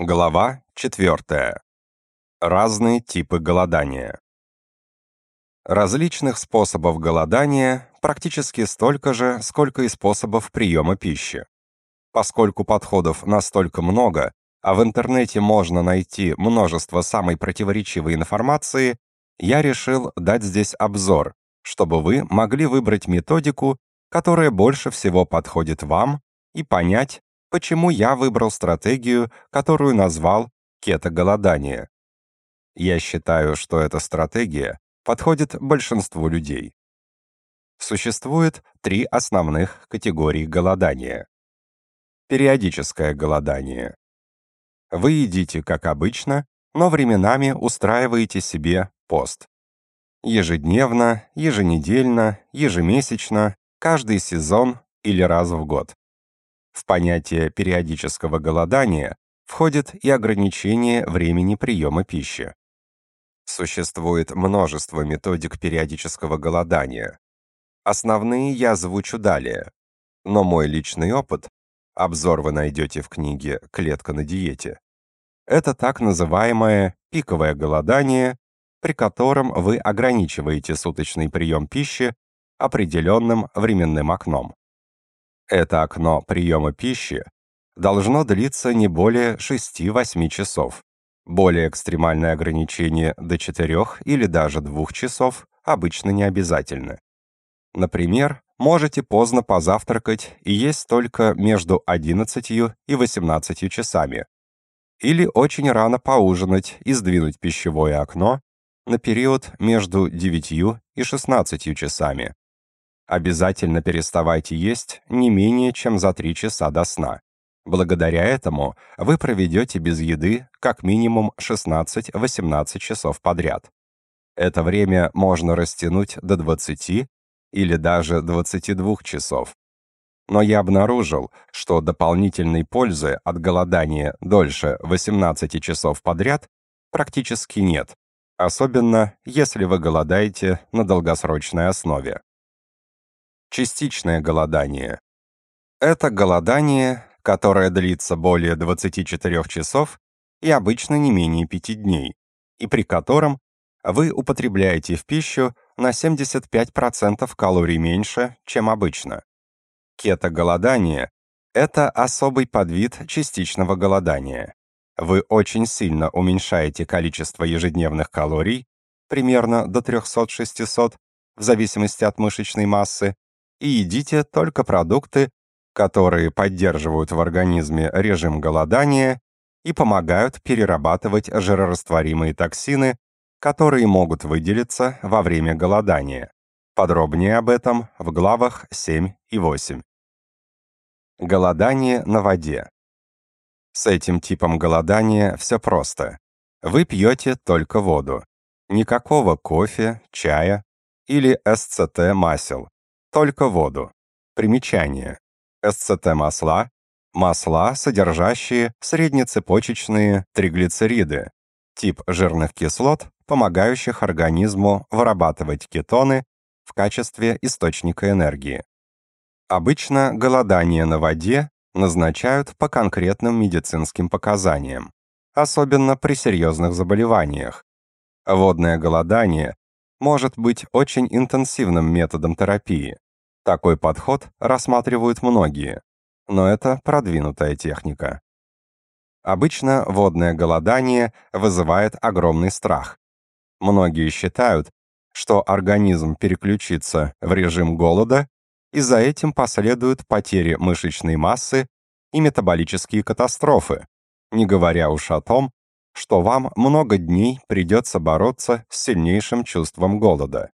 Глава 4. Разные типы голодания. Различных способов голодания практически столько же, сколько и способов приема пищи. Поскольку подходов настолько много, а в интернете можно найти множество самой противоречивой информации, я решил дать здесь обзор, чтобы вы могли выбрать методику, которая больше всего подходит вам, и понять, почему я выбрал стратегию, которую назвал кетоголодание. Я считаю, что эта стратегия подходит большинству людей. Существует три основных категории голодания. Периодическое голодание. Вы едите, как обычно, но временами устраиваете себе пост. Ежедневно, еженедельно, ежемесячно, каждый сезон или раз в год. В понятие периодического голодания входит и ограничение времени приема пищи. Существует множество методик периодического голодания. Основные я озвучу далее, но мой личный опыт, обзор вы найдете в книге «Клетка на диете», это так называемое пиковое голодание, при котором вы ограничиваете суточный прием пищи определенным временным окном. Это окно приема пищи должно длиться не более 6-8 часов. Более экстремальное ограничение до 4 или даже 2 часов обычно не обязательны. Например, можете поздно позавтракать и есть только между 11 и 18 часами. Или очень рано поужинать и сдвинуть пищевое окно на период между 9 и 16 часами. Обязательно переставайте есть не менее чем за три часа до сна. Благодаря этому вы проведете без еды как минимум 16-18 часов подряд. Это время можно растянуть до 20 или даже 22 часов. Но я обнаружил, что дополнительной пользы от голодания дольше 18 часов подряд практически нет, особенно если вы голодаете на долгосрочной основе частичное голодание. Это голодание, которое длится более 24 часов и обычно не менее 5 дней, и при котором вы употребляете в пищу на 75% калорий меньше, чем обычно. Кето-голодание – это особый подвид частичного голодания. Вы очень сильно уменьшаете количество ежедневных калорий, примерно до 300-600, в зависимости от мышечной массы, и едите только продукты, которые поддерживают в организме режим голодания и помогают перерабатывать жирорастворимые токсины, которые могут выделиться во время голодания. Подробнее об этом в главах 7 и 8. Голодание на воде. С этим типом голодания все просто. Вы пьете только воду. Никакого кофе, чая или СЦТ масел только воду. Примечание. СЦТ масла – масла, содержащие среднецепочечные триглицериды, тип жирных кислот, помогающих организму вырабатывать кетоны в качестве источника энергии. Обычно голодание на воде назначают по конкретным медицинским показаниям, особенно при серьезных заболеваниях. Водное голодание может быть очень интенсивным методом терапии. Такой подход рассматривают многие, но это продвинутая техника. Обычно водное голодание вызывает огромный страх. Многие считают, что организм переключится в режим голода, и за этим последуют потери мышечной массы и метаболические катастрофы, не говоря уж о том, что вам много дней придется бороться с сильнейшим чувством голода.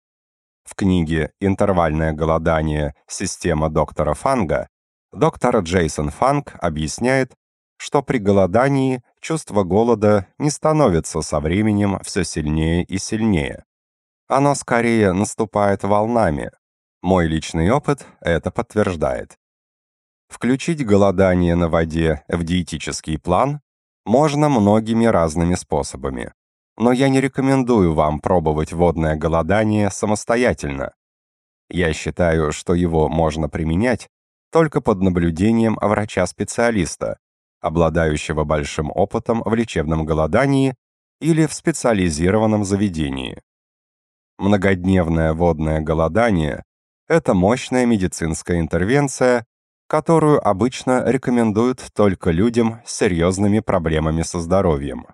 В книге «Интервальное голодание. Система доктора Фанга» доктор Джейсон Фанг объясняет, что при голодании чувство голода не становится со временем все сильнее и сильнее. Оно скорее наступает волнами. Мой личный опыт это подтверждает. Включить голодание на воде в диетический план можно многими разными способами. Но я не рекомендую вам пробовать водное голодание самостоятельно. Я считаю, что его можно применять только под наблюдением врача-специалиста, обладающего большим опытом в лечебном голодании или в специализированном заведении. Многодневное водное голодание – это мощная медицинская интервенция, которую обычно рекомендуют только людям с серьезными проблемами со здоровьем.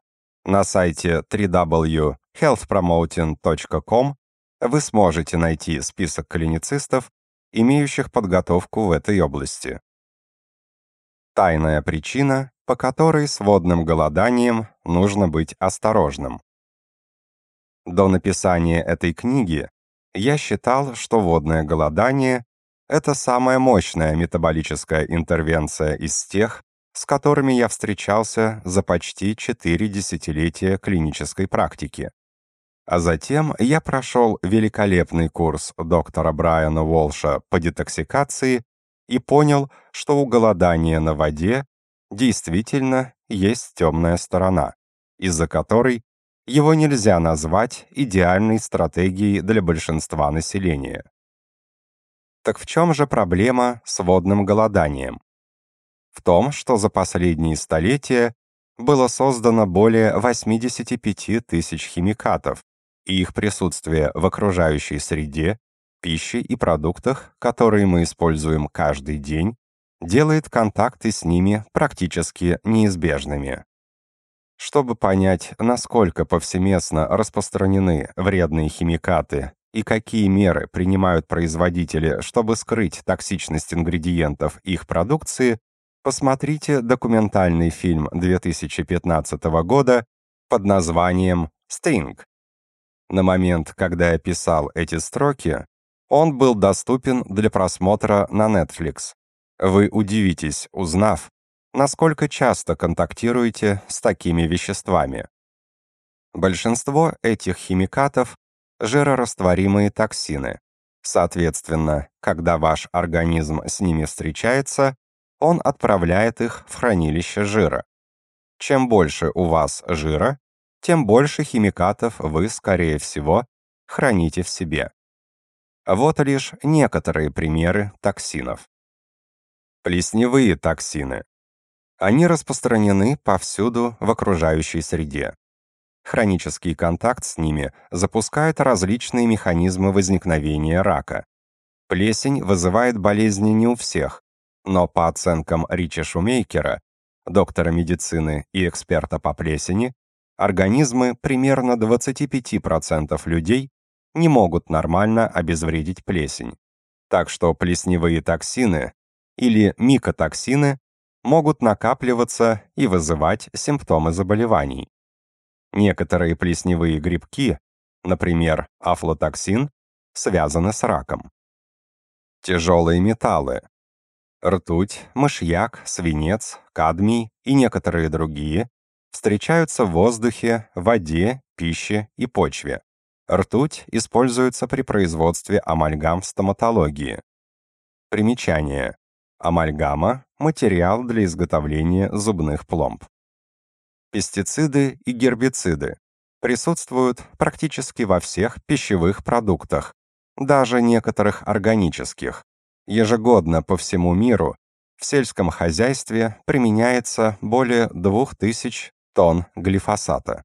На сайте www.healthpromoting.com вы сможете найти список клиницистов, имеющих подготовку в этой области. Тайная причина, по которой с водным голоданием нужно быть осторожным. До написания этой книги я считал, что водное голодание это самая мощная метаболическая интервенция из тех, с которыми я встречался за почти 4 десятилетия клинической практики. А затем я прошел великолепный курс доктора Брайана Волша по детоксикации и понял, что у голодания на воде действительно есть темная сторона, из-за которой его нельзя назвать идеальной стратегией для большинства населения. Так в чем же проблема с водным голоданием? В том, что за последние столетия было создано более 85 тысяч химикатов, и их присутствие в окружающей среде, пище и продуктах, которые мы используем каждый день, делает контакты с ними практически неизбежными. Чтобы понять, насколько повсеместно распространены вредные химикаты и какие меры принимают производители, чтобы скрыть токсичность ингредиентов их продукции, посмотрите документальный фильм 2015 года под названием «Стинг». На момент, когда я писал эти строки, он был доступен для просмотра на Netflix. Вы удивитесь, узнав, насколько часто контактируете с такими веществами. Большинство этих химикатов жирорастворимые токсины. Соответственно, когда ваш организм с ними встречается, он отправляет их в хранилище жира. Чем больше у вас жира, тем больше химикатов вы, скорее всего, храните в себе. Вот лишь некоторые примеры токсинов. Плесневые токсины. Они распространены повсюду в окружающей среде. Хронический контакт с ними запускает различные механизмы возникновения рака. Плесень вызывает болезни не у всех, но по оценкам Ричи Шумейкера, доктора медицины и эксперта по плесени, организмы примерно 25% людей не могут нормально обезвредить плесень. Так что плесневые токсины или микотоксины могут накапливаться и вызывать симптомы заболеваний. Некоторые плесневые грибки, например, афлотоксин, связаны с раком. Тяжелые металлы – ртуть, мышьяк, свинец, кадмий и некоторые другие – встречаются в воздухе, воде, пище и почве. Ртуть используется при производстве амальгам в стоматологии. Примечание. Амальгама – материал для изготовления зубных пломб пестициды и гербициды присутствуют практически во всех пищевых продуктах, даже некоторых органических. Ежегодно по всему миру в сельском хозяйстве применяется более 2000 тонн глифосата.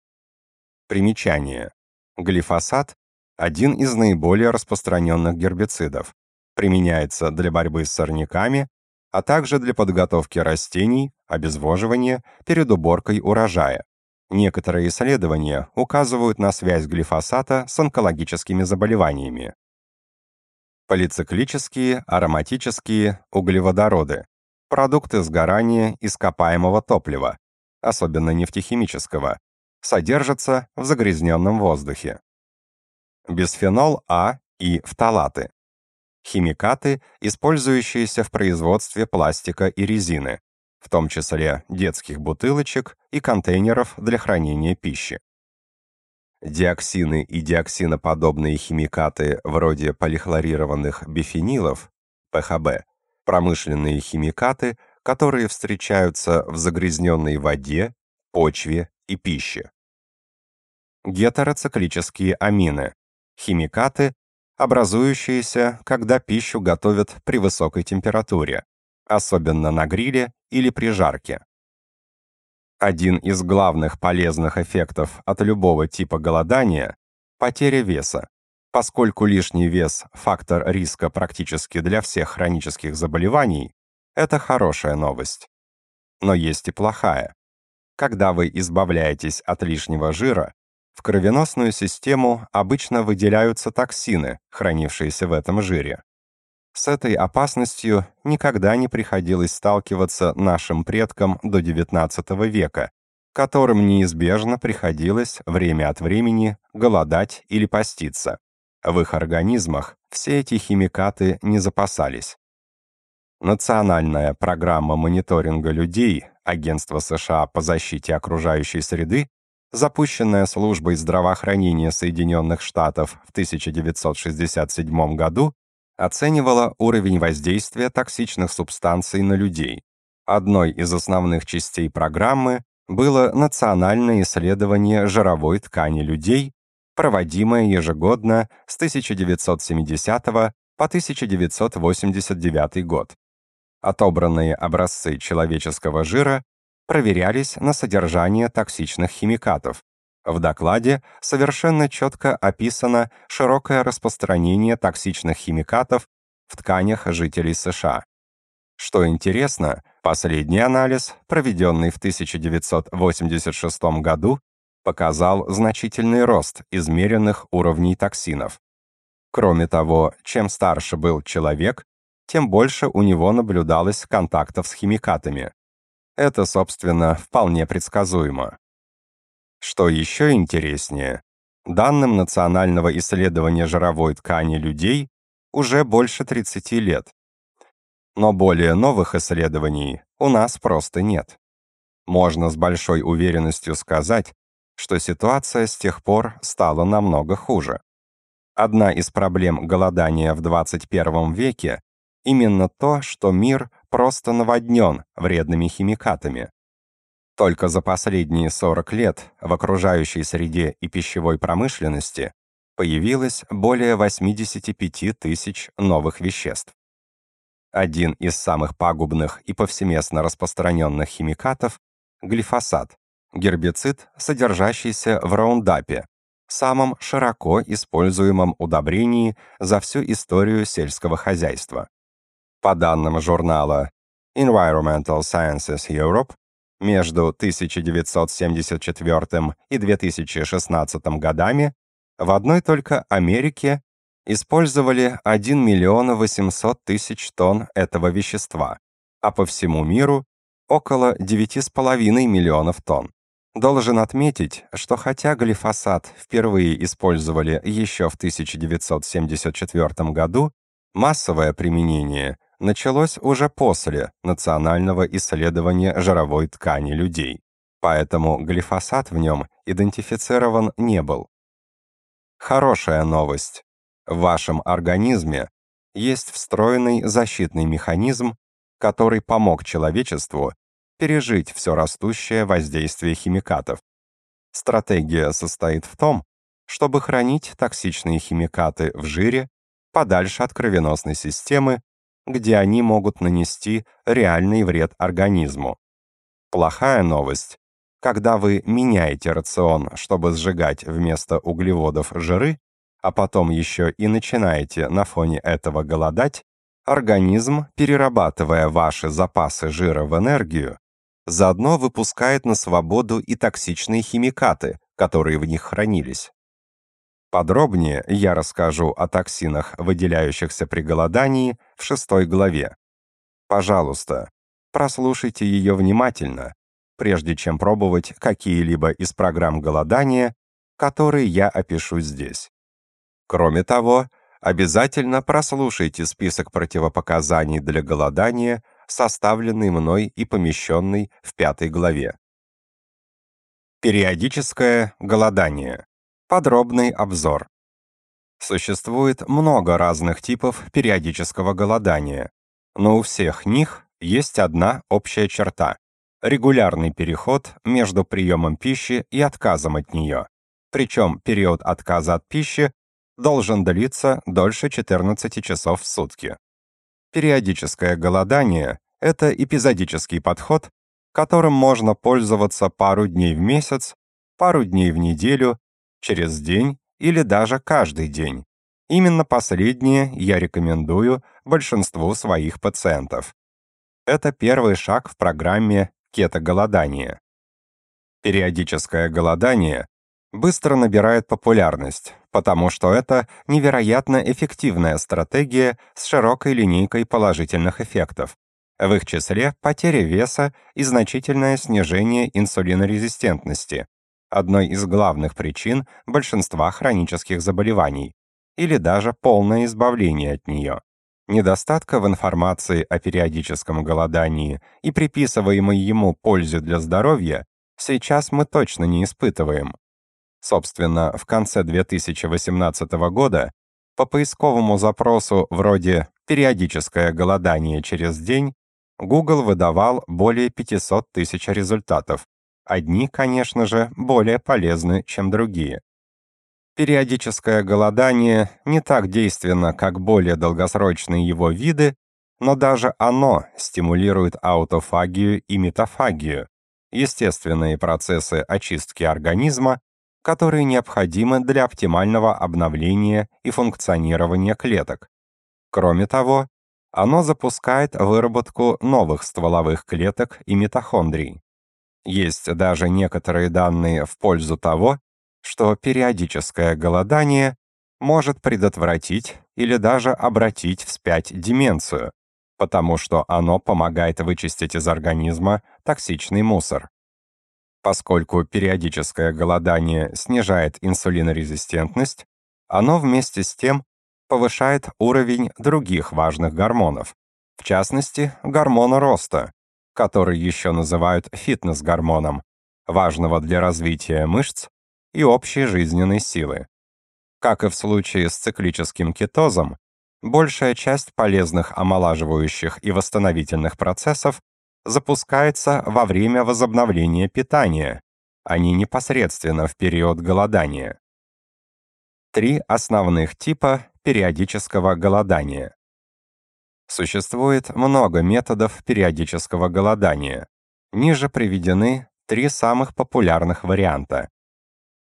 Примечание. Глифосат – один из наиболее распространенных гербицидов. Применяется для борьбы с сорняками, а также для подготовки растений, обезвоживания перед уборкой урожая. Некоторые исследования указывают на связь глифосата с онкологическими заболеваниями. Полициклические ароматические углеводороды – продукты сгорания ископаемого топлива, особенно нефтехимического, содержатся в загрязненном воздухе. Бисфенол А и фталаты химикаты, использующиеся в производстве пластика и резины, в том числе детских бутылочек и контейнеров для хранения пищи. Диоксины и диоксиноподобные химикаты вроде полихлорированных бифенилов, ПХБ, промышленные химикаты, которые встречаются в загрязненной воде, почве и пище. Гетероциклические амины, химикаты, образующиеся, когда пищу готовят при высокой температуре, особенно на гриле или при жарке. Один из главных полезных эффектов от любого типа голодания – потеря веса, поскольку лишний вес – фактор риска практически для всех хронических заболеваний, это хорошая новость. Но есть и плохая. Когда вы избавляетесь от лишнего жира, в кровеносную систему обычно выделяются токсины, хранившиеся в этом жире. С этой опасностью никогда не приходилось сталкиваться нашим предкам до XIX века, которым неизбежно приходилось время от времени голодать или поститься. В их организмах все эти химикаты не запасались. Национальная программа мониторинга людей Агентства США по защите окружающей среды запущенная службой здравоохранения Соединенных Штатов в 1967 году, оценивала уровень воздействия токсичных субстанций на людей. Одной из основных частей программы было национальное исследование жировой ткани людей, проводимое ежегодно с 1970 по 1989 год. Отобранные образцы человеческого жира проверялись на содержание токсичных химикатов. В докладе совершенно четко описано широкое распространение токсичных химикатов в тканях жителей США. Что интересно, последний анализ, проведенный в 1986 году, показал значительный рост измеренных уровней токсинов. Кроме того, чем старше был человек, тем больше у него наблюдалось контактов с химикатами. Это, собственно, вполне предсказуемо. Что еще интереснее, данным Национального исследования жировой ткани людей уже больше 30 лет. Но более новых исследований у нас просто нет. Можно с большой уверенностью сказать, что ситуация с тех пор стала намного хуже. Одна из проблем голодания в 21 веке именно то, что мир просто наводнен вредными химикатами. Только за последние 40 лет в окружающей среде и пищевой промышленности появилось более 85 тысяч новых веществ. Один из самых пагубных и повсеместно распространенных химикатов – глифосат, гербицид, содержащийся в раундапе, самом широко используемом удобрении за всю историю сельского хозяйства по данным журнала Environmental Sciences Europe между 1974 и 2016 годами в одной только Америке использовали 1 миллион 800 тысяч тонн этого вещества, а по всему миру около 9,5 миллионов тонн. Должен отметить, что хотя глифосат впервые использовали еще в 1974 году, массовое применение началось уже после национального исследования жировой ткани людей, поэтому глифосат в нем идентифицирован не был. Хорошая новость. В вашем организме есть встроенный защитный механизм, который помог человечеству пережить все растущее воздействие химикатов. Стратегия состоит в том, чтобы хранить токсичные химикаты в жире подальше от кровеносной системы где они могут нанести реальный вред организму. Плохая новость. Когда вы меняете рацион, чтобы сжигать вместо углеводов жиры, а потом еще и начинаете на фоне этого голодать, организм, перерабатывая ваши запасы жира в энергию, заодно выпускает на свободу и токсичные химикаты, которые в них хранились. Подробнее я расскажу о токсинах, выделяющихся при голодании, в шестой главе. Пожалуйста, прослушайте ее внимательно, прежде чем пробовать какие-либо из программ голодания, которые я опишу здесь. Кроме того, обязательно прослушайте список противопоказаний для голодания, составленный мной и помещенный в пятой главе. Периодическое голодание подробный обзор. Существует много разных типов периодического голодания, но у всех них есть одна общая черта – регулярный переход между приемом пищи и отказом от нее. Причем период отказа от пищи должен длиться дольше 14 часов в сутки. Периодическое голодание – это эпизодический подход, которым можно пользоваться пару дней в месяц, пару дней в неделю через день или даже каждый день. Именно последнее я рекомендую большинству своих пациентов. Это первый шаг в программе кетоголодания. Периодическое голодание быстро набирает популярность, потому что это невероятно эффективная стратегия с широкой линейкой положительных эффектов, в их числе потеря веса и значительное снижение инсулинорезистентности, одной из главных причин большинства хронических заболеваний, или даже полное избавление от нее. Недостатка в информации о периодическом голодании и приписываемой ему пользе для здоровья сейчас мы точно не испытываем. Собственно, в конце 2018 года по поисковому запросу вроде «периодическое голодание через день» Google выдавал более 500 тысяч результатов, одни, конечно же, более полезны, чем другие. Периодическое голодание не так действенно, как более долгосрочные его виды, но даже оно стимулирует аутофагию и метафагию, естественные процессы очистки организма, которые необходимы для оптимального обновления и функционирования клеток. Кроме того, оно запускает выработку новых стволовых клеток и митохондрий. Есть даже некоторые данные в пользу того, что периодическое голодание может предотвратить или даже обратить вспять деменцию, потому что оно помогает вычистить из организма токсичный мусор. Поскольку периодическое голодание снижает инсулинорезистентность, оно вместе с тем повышает уровень других важных гормонов, в частности, гормона роста, который еще называют фитнес-гормоном, важного для развития мышц и общей жизненной силы. Как и в случае с циклическим кетозом, большая часть полезных омолаживающих и восстановительных процессов запускается во время возобновления питания, а не непосредственно в период голодания. Три основных типа периодического голодания. Существует много методов периодического голодания. Ниже приведены три самых популярных варианта.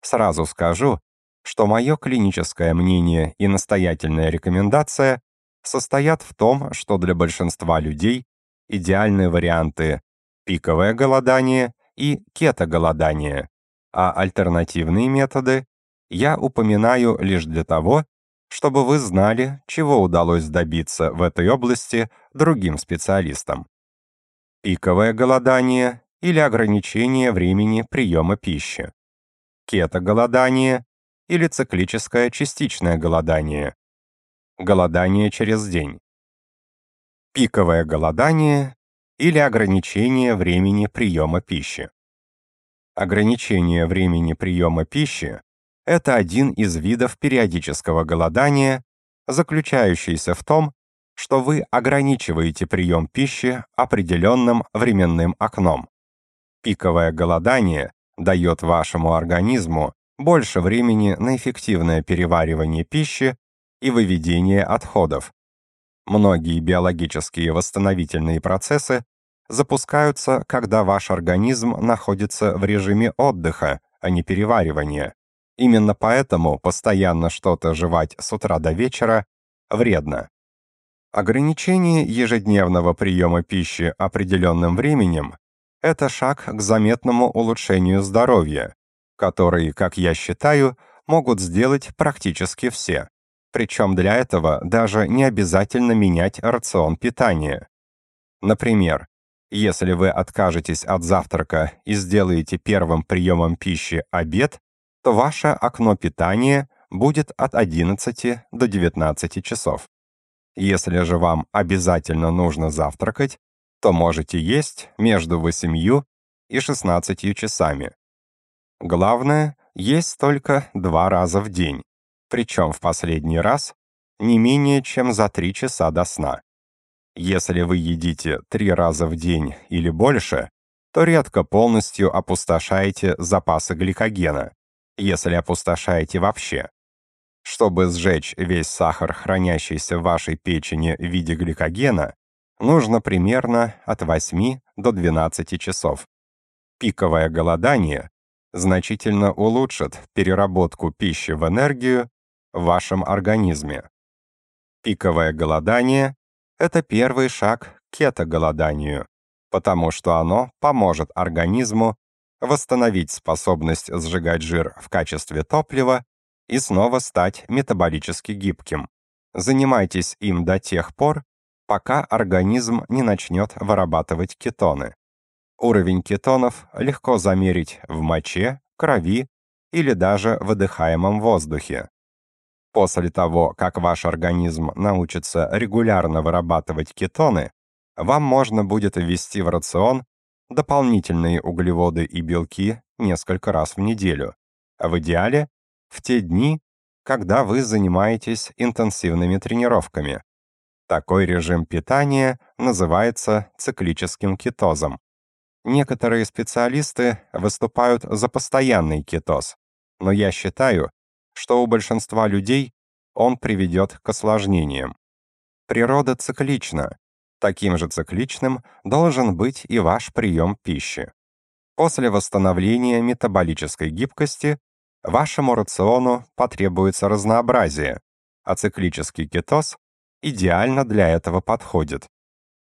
Сразу скажу, что мое клиническое мнение и настоятельная рекомендация состоят в том, что для большинства людей идеальные варианты пиковое голодание и кетоголодание, а альтернативные методы я упоминаю лишь для того, чтобы вы знали, чего удалось добиться в этой области другим специалистам. Пиковое голодание или ограничение времени приема пищи. Кето-голодание или циклическое частичное голодание. Голодание через день. Пиковое голодание или ограничение времени приема пищи. Ограничение времени приема пищи это один из видов периодического голодания, заключающийся в том, что вы ограничиваете прием пищи определенным временным окном. Пиковое голодание дает вашему организму больше времени на эффективное переваривание пищи и выведение отходов. Многие биологические восстановительные процессы запускаются, когда ваш организм находится в режиме отдыха, а не переваривания. Именно поэтому постоянно что-то жевать с утра до вечера вредно. Ограничение ежедневного приема пищи определенным временем – это шаг к заметному улучшению здоровья, который, как я считаю, могут сделать практически все. Причем для этого даже не обязательно менять рацион питания. Например, если вы откажетесь от завтрака и сделаете первым приемом пищи обед, то ваше окно питания будет от 11 до 19 часов. Если же вам обязательно нужно завтракать, то можете есть между 8 и 16 часами. Главное, есть только два раза в день, причем в последний раз не менее чем за 3 часа до сна. Если вы едите три раза в день или больше, то редко полностью опустошаете запасы гликогена, если опустошаете вообще. Чтобы сжечь весь сахар, хранящийся в вашей печени в виде гликогена, нужно примерно от 8 до 12 часов. Пиковое голодание значительно улучшит переработку пищи в энергию в вашем организме. Пиковое голодание — это первый шаг к кетоголоданию, потому что оно поможет организму восстановить способность сжигать жир в качестве топлива и снова стать метаболически гибким. Занимайтесь им до тех пор, пока организм не начнет вырабатывать кетоны. Уровень кетонов легко замерить в моче, крови или даже в выдыхаемом воздухе. После того, как ваш организм научится регулярно вырабатывать кетоны, вам можно будет ввести в рацион дополнительные углеводы и белки несколько раз в неделю, а в идеале в те дни, когда вы занимаетесь интенсивными тренировками. Такой режим питания называется циклическим кетозом. Некоторые специалисты выступают за постоянный кетоз, но я считаю, что у большинства людей он приведет к осложнениям. Природа циклична, Таким же цикличным должен быть и ваш прием пищи. После восстановления метаболической гибкости вашему рациону потребуется разнообразие, а циклический кетоз идеально для этого подходит.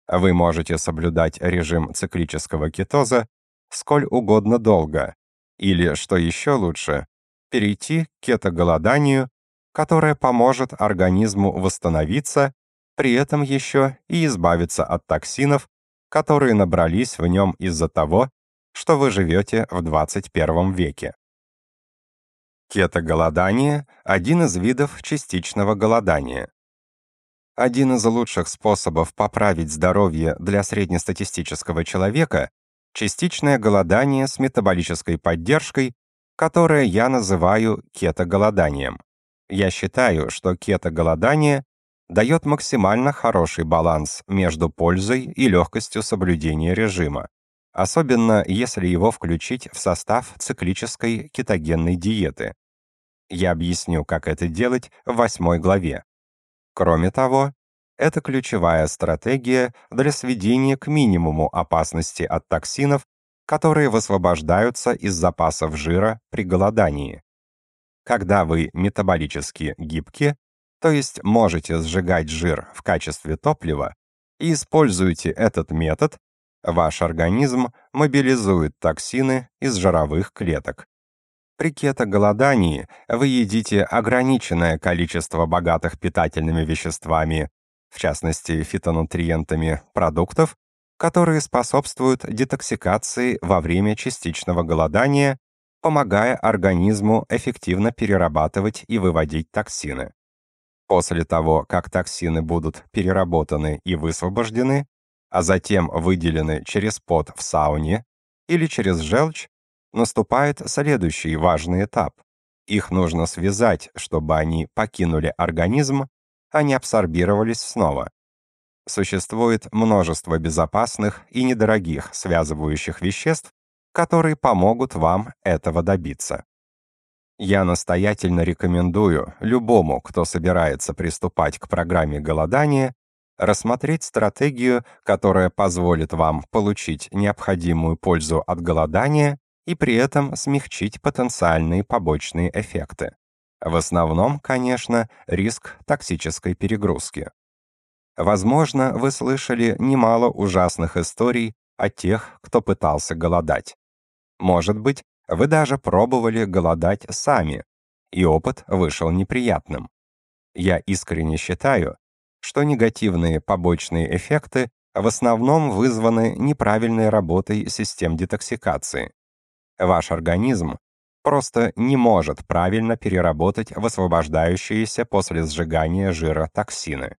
Вы можете соблюдать режим циклического кетоза сколь угодно долго, или, что еще лучше, перейти к кетоголоданию, которое поможет организму восстановиться при этом еще и избавиться от токсинов, которые набрались в нем из-за того, что вы живете в 21 веке. Кетоголодание – один из видов частичного голодания. Один из лучших способов поправить здоровье для среднестатистического человека – частичное голодание с метаболической поддержкой, которое я называю кетоголоданием. Я считаю, что кетоголодание дает максимально хороший баланс между пользой и легкостью соблюдения режима, особенно если его включить в состав циклической кетогенной диеты. Я объясню, как это делать в восьмой главе. Кроме того, это ключевая стратегия для сведения к минимуму опасности от токсинов, которые высвобождаются из запасов жира при голодании. Когда вы метаболически гибки, то есть можете сжигать жир в качестве топлива и используйте этот метод, ваш организм мобилизует токсины из жировых клеток. При кетоголодании вы едите ограниченное количество богатых питательными веществами, в частности фитонутриентами, продуктов, которые способствуют детоксикации во время частичного голодания, помогая организму эффективно перерабатывать и выводить токсины после того, как токсины будут переработаны и высвобождены, а затем выделены через пот в сауне или через желчь, наступает следующий важный этап. Их нужно связать, чтобы они покинули организм, а не абсорбировались снова. Существует множество безопасных и недорогих связывающих веществ, которые помогут вам этого добиться. Я настоятельно рекомендую любому, кто собирается приступать к программе голодания, рассмотреть стратегию, которая позволит вам получить необходимую пользу от голодания и при этом смягчить потенциальные побочные эффекты. В основном, конечно, риск токсической перегрузки. Возможно, вы слышали немало ужасных историй о тех, кто пытался голодать. Может быть, вы даже пробовали голодать сами, и опыт вышел неприятным. Я искренне считаю, что негативные побочные эффекты в основном вызваны неправильной работой систем детоксикации. Ваш организм просто не может правильно переработать высвобождающиеся после сжигания жира токсины.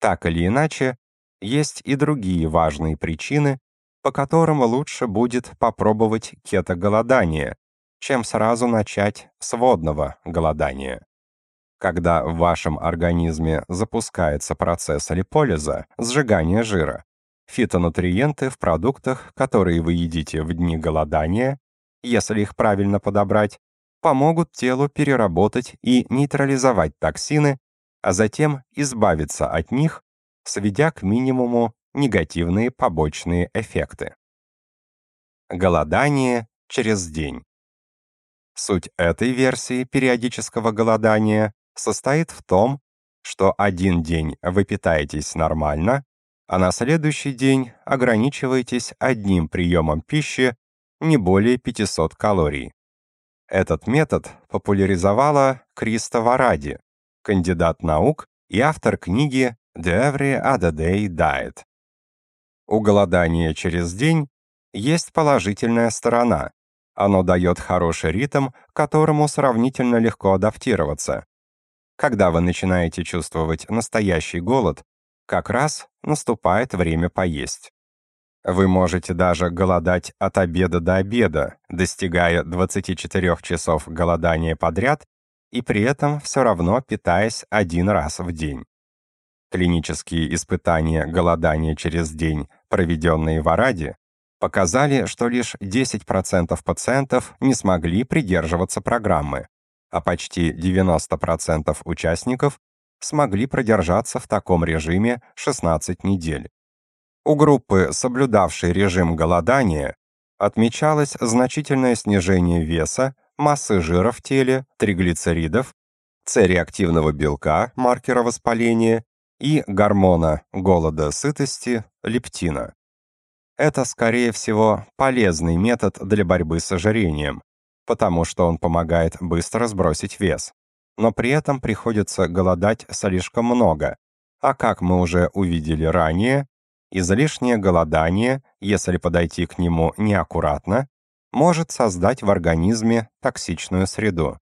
Так или иначе, есть и другие важные причины, по которому лучше будет попробовать кето-голодание, чем сразу начать с водного голодания. Когда в вашем организме запускается процесс липолиза, сжигания жира, фитонутриенты в продуктах, которые вы едите в дни голодания, если их правильно подобрать, помогут телу переработать и нейтрализовать токсины, а затем избавиться от них, сведя к минимуму негативные побочные эффекты. Голодание через день. Суть этой версии периодического голодания состоит в том, что один день вы питаетесь нормально, а на следующий день ограничиваетесь одним приемом пищи не более 500 калорий. Этот метод популяризовала Криста Варади, кандидат наук и автор книги «The Every Other Day Diet» У голодания через день есть положительная сторона. Оно дает хороший ритм, к которому сравнительно легко адаптироваться. Когда вы начинаете чувствовать настоящий голод, как раз наступает время поесть. Вы можете даже голодать от обеда до обеда, достигая 24 часов голодания подряд и при этом все равно питаясь один раз в день. Клинические испытания голодания через день, проведенные в Араде, показали, что лишь 10% пациентов не смогли придерживаться программы, а почти 90% участников смогли продержаться в таком режиме 16 недель. У группы, соблюдавшей режим голодания, отмечалось значительное снижение веса, массы жира в теле, триглицеридов, С-реактивного белка, маркера воспаления и гормона голода сытости лептина. Это, скорее всего, полезный метод для борьбы с ожирением, потому что он помогает быстро сбросить вес. Но при этом приходится голодать слишком много, а как мы уже увидели ранее, излишнее голодание, если подойти к нему неаккуратно, может создать в организме токсичную среду.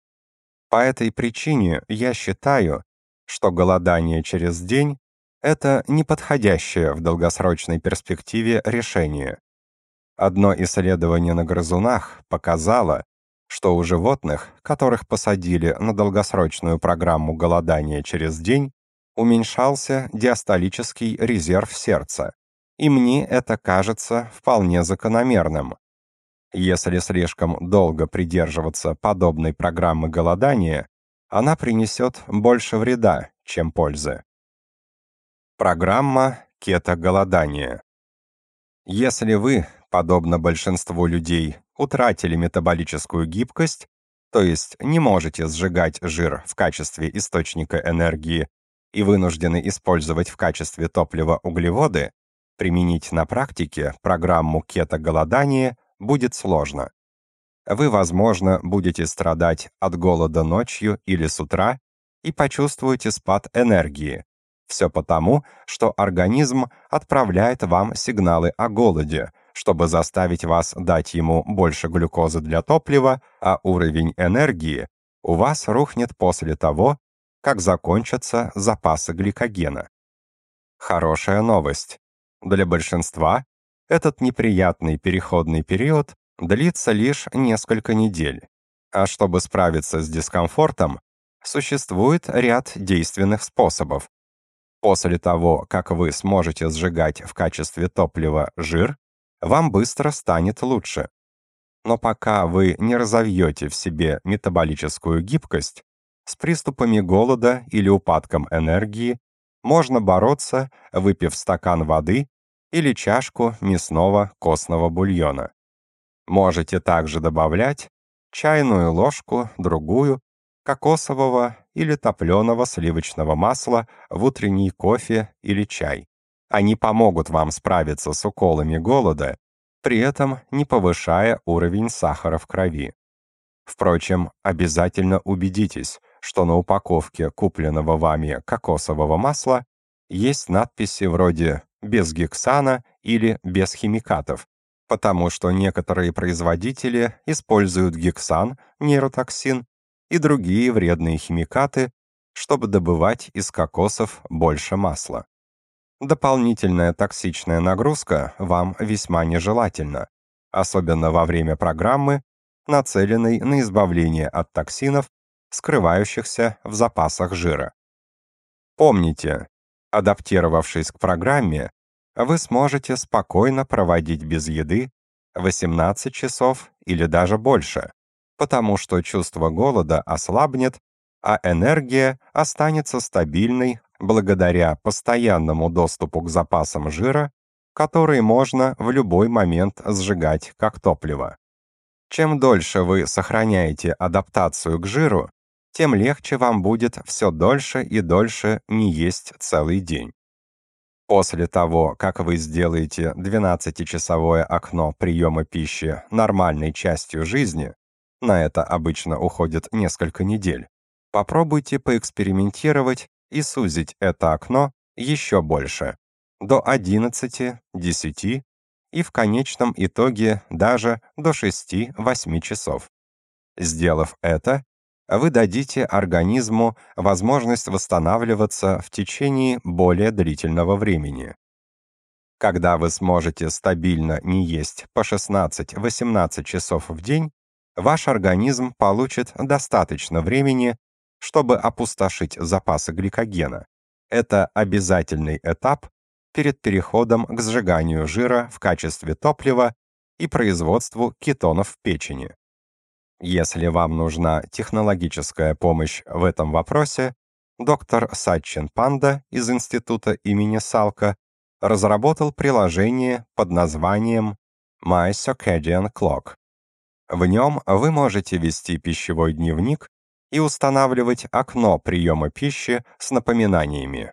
По этой причине я считаю, что голодание через день – это неподходящее в долгосрочной перспективе решение. Одно исследование на грызунах показало, что у животных, которых посадили на долгосрочную программу голодания через день, уменьшался диастолический резерв сердца. И мне это кажется вполне закономерным. Если слишком долго придерживаться подобной программы голодания, она принесет больше вреда, чем пользы. Программа кето-голодания. Если вы, подобно большинству людей, утратили метаболическую гибкость, то есть не можете сжигать жир в качестве источника энергии и вынуждены использовать в качестве топлива углеводы, применить на практике программу кето-голодания будет сложно вы, возможно, будете страдать от голода ночью или с утра и почувствуете спад энергии. Все потому, что организм отправляет вам сигналы о голоде, чтобы заставить вас дать ему больше глюкозы для топлива, а уровень энергии у вас рухнет после того, как закончатся запасы гликогена. Хорошая новость. Для большинства этот неприятный переходный период длится лишь несколько недель. А чтобы справиться с дискомфортом, существует ряд действенных способов. После того, как вы сможете сжигать в качестве топлива жир, вам быстро станет лучше. Но пока вы не разовьете в себе метаболическую гибкость, с приступами голода или упадком энергии можно бороться, выпив стакан воды или чашку мясного костного бульона. Можете также добавлять чайную ложку, другую, кокосового или топленого сливочного масла в утренний кофе или чай. Они помогут вам справиться с уколами голода, при этом не повышая уровень сахара в крови. Впрочем, обязательно убедитесь, что на упаковке купленного вами кокосового масла есть надписи вроде «без гексана» или «без химикатов», потому что некоторые производители используют гексан, нейротоксин и другие вредные химикаты, чтобы добывать из кокосов больше масла. Дополнительная токсичная нагрузка вам весьма нежелательна, особенно во время программы, нацеленной на избавление от токсинов, скрывающихся в запасах жира. Помните, адаптировавшись к программе, а вы сможете спокойно проводить без еды 18 часов или даже больше, потому что чувство голода ослабнет, а энергия останется стабильной благодаря постоянному доступу к запасам жира, которые можно в любой момент сжигать как топливо. Чем дольше вы сохраняете адаптацию к жиру, тем легче вам будет все дольше и дольше не есть целый день. После того, как вы сделаете 12-часовое окно приема пищи нормальной частью жизни, на это обычно уходит несколько недель, попробуйте поэкспериментировать и сузить это окно еще больше, до 11, 10 и в конечном итоге даже до 6-8 часов. Сделав это, вы дадите организму возможность восстанавливаться в течение более длительного времени. Когда вы сможете стабильно не есть по 16-18 часов в день, ваш организм получит достаточно времени, чтобы опустошить запасы гликогена. Это обязательный этап перед переходом к сжиганию жира в качестве топлива и производству кетонов в печени. Если вам нужна технологическая помощь в этом вопросе, доктор Сатчин Панда из Института имени Салка разработал приложение под названием My Circadian Clock. В нем вы можете вести пищевой дневник и устанавливать окно приема пищи с напоминаниями.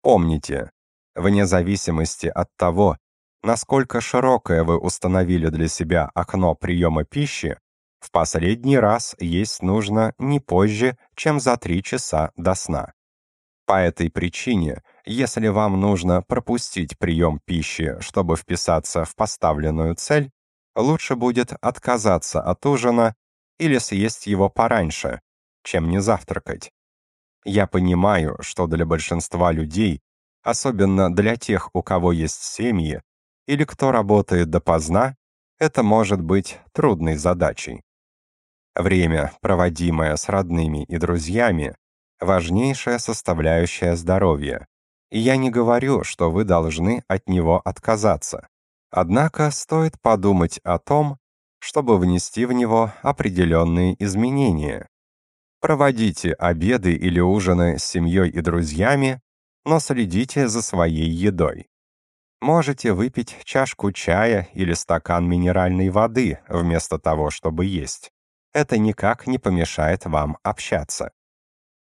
Помните, вне зависимости от того, насколько широкое вы установили для себя окно приема пищи, в последний раз есть нужно не позже, чем за три часа до сна. По этой причине, если вам нужно пропустить прием пищи, чтобы вписаться в поставленную цель, лучше будет отказаться от ужина или съесть его пораньше, чем не завтракать. Я понимаю, что для большинства людей, особенно для тех, у кого есть семьи или кто работает допоздна, это может быть трудной задачей. Время, проводимое с родными и друзьями, важнейшая составляющая здоровья. И я не говорю, что вы должны от него отказаться. Однако стоит подумать о том, чтобы внести в него определенные изменения. Проводите обеды или ужины с семьей и друзьями, но следите за своей едой. Можете выпить чашку чая или стакан минеральной воды вместо того, чтобы есть это никак не помешает вам общаться.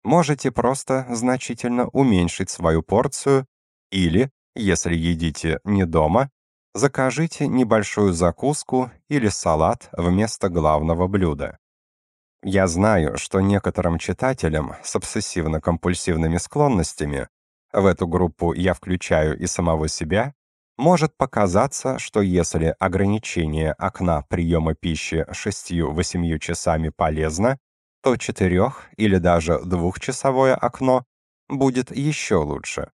Можете просто значительно уменьшить свою порцию или, если едите не дома, закажите небольшую закуску или салат вместо главного блюда. Я знаю, что некоторым читателям с обсессивно-компульсивными склонностями, в эту группу я включаю и самого себя, может показаться, что если ограничение окна приема пищи 6-8 часами полезно, то 4 или даже 2-часовое окно будет еще лучше.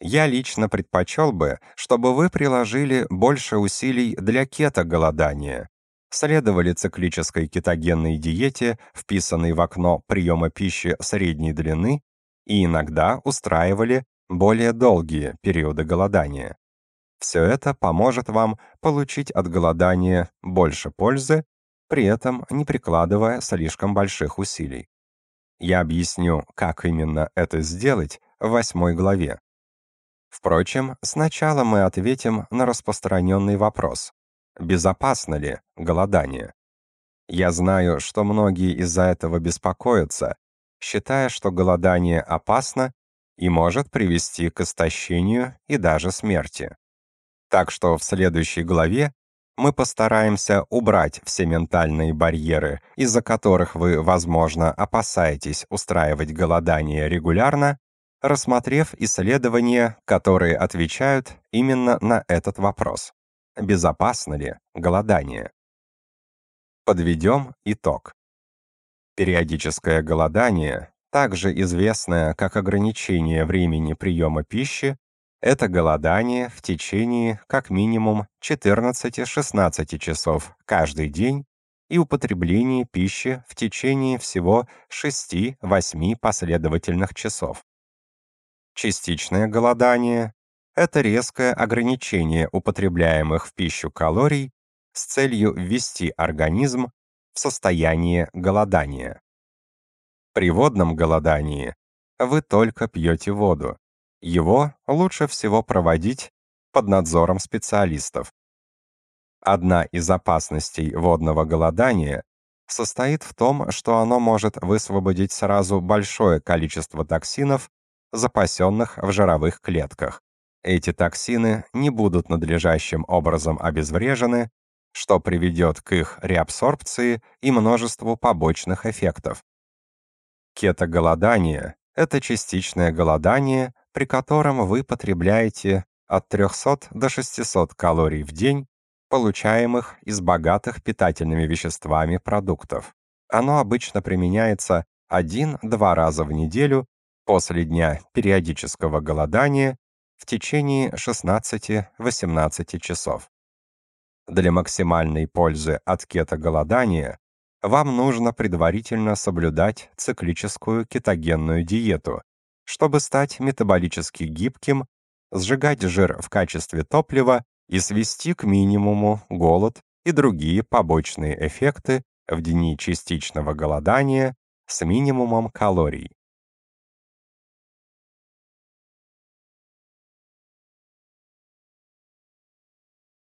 Я лично предпочел бы, чтобы вы приложили больше усилий для кето-голодания, следовали циклической кетогенной диете, вписанной в окно приема пищи средней длины, и иногда устраивали более долгие периоды голодания. Все это поможет вам получить от голодания больше пользы, при этом не прикладывая слишком больших усилий. Я объясню, как именно это сделать в восьмой главе. Впрочем, сначала мы ответим на распространенный вопрос. Безопасно ли голодание? Я знаю, что многие из-за этого беспокоятся, считая, что голодание опасно и может привести к истощению и даже смерти. Так что в следующей главе мы постараемся убрать все ментальные барьеры, из-за которых вы, возможно, опасаетесь устраивать голодание регулярно, рассмотрев исследования, которые отвечают именно на этот вопрос. Безопасно ли голодание? Подведем итог. Периодическое голодание, также известное как ограничение времени приема пищи, это голодание в течение как минимум 14-16 часов каждый день и употребление пищи в течение всего 6-8 последовательных часов. Частичное голодание – это резкое ограничение употребляемых в пищу калорий с целью ввести организм в состояние голодания. При водном голодании вы только пьете воду, его лучше всего проводить под надзором специалистов. Одна из опасностей водного голодания состоит в том, что оно может высвободить сразу большое количество токсинов, запасенных в жировых клетках. Эти токсины не будут надлежащим образом обезврежены, что приведет к их реабсорбции и множеству побочных эффектов. Кетоголодание – это частичное голодание, при котором вы потребляете от 300 до 600 калорий в день, получаемых из богатых питательными веществами продуктов. Оно обычно применяется 1-2 раза в неделю после дня периодического голодания в течение 16-18 часов. Для максимальной пользы от кето-голодания вам нужно предварительно соблюдать циклическую кетогенную диету, чтобы стать метаболически гибким, сжигать жир в качестве топлива и свести к минимуму голод и другие побочные эффекты в дни частичного голодания с минимумом калорий.